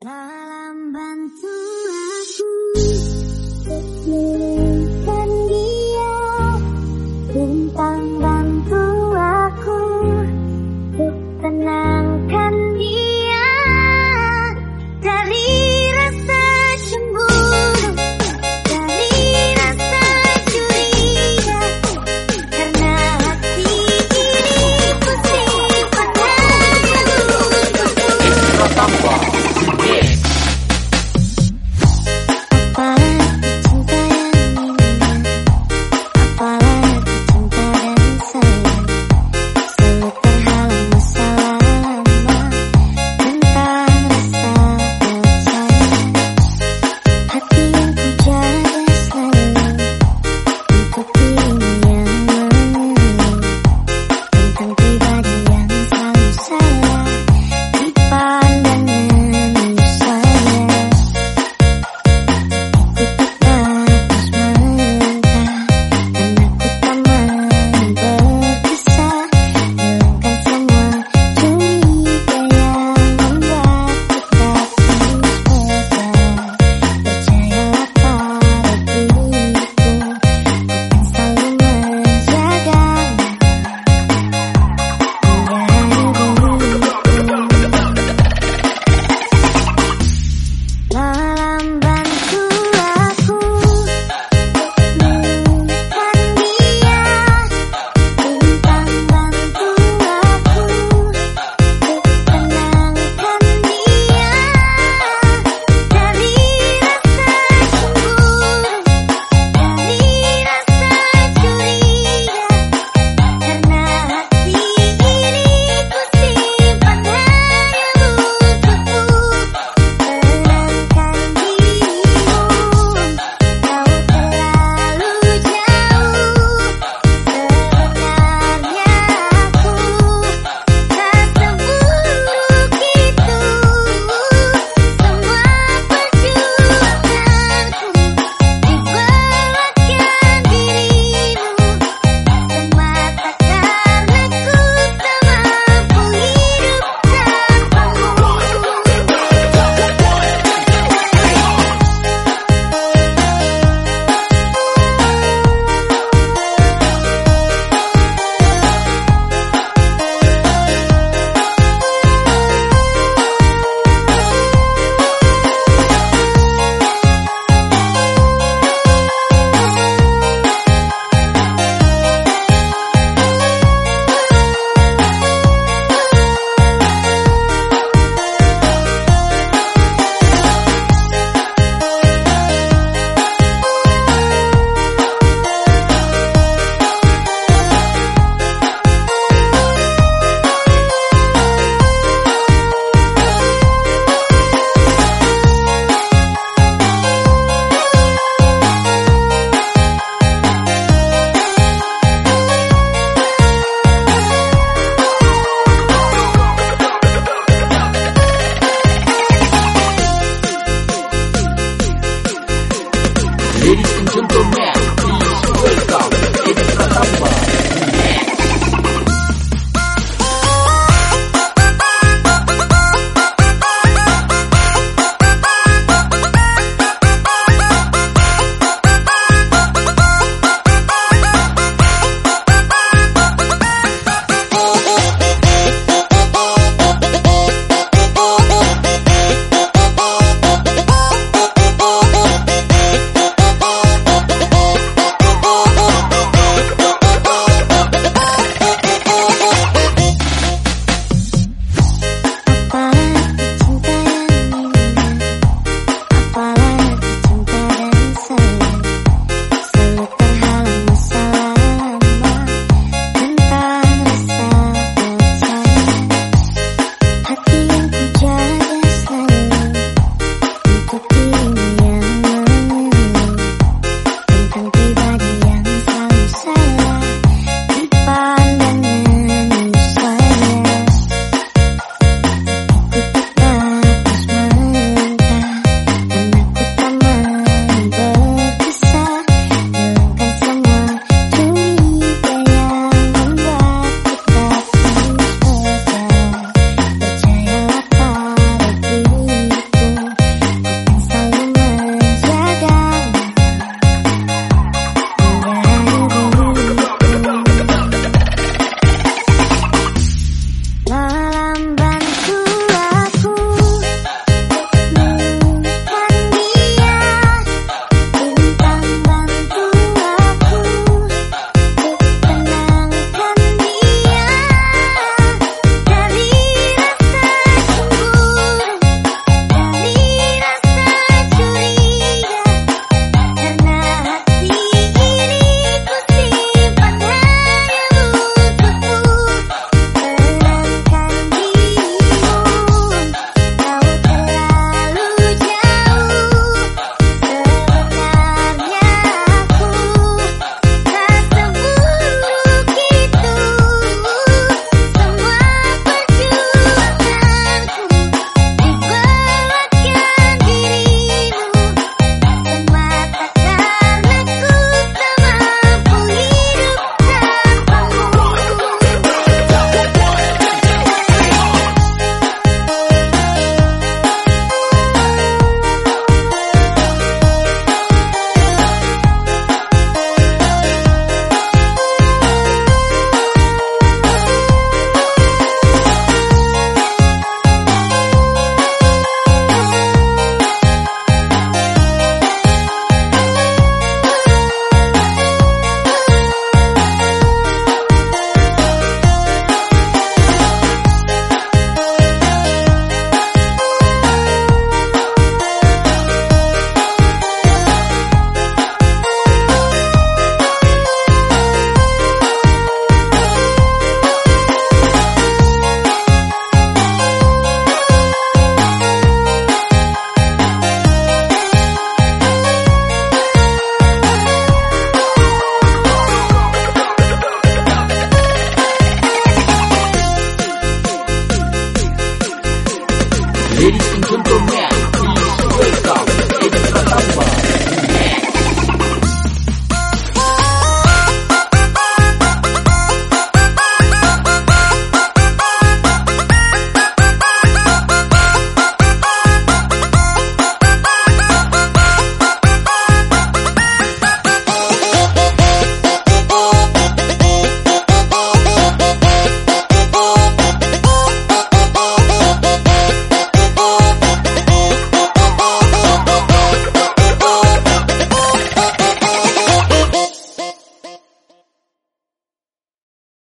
Dalam bantu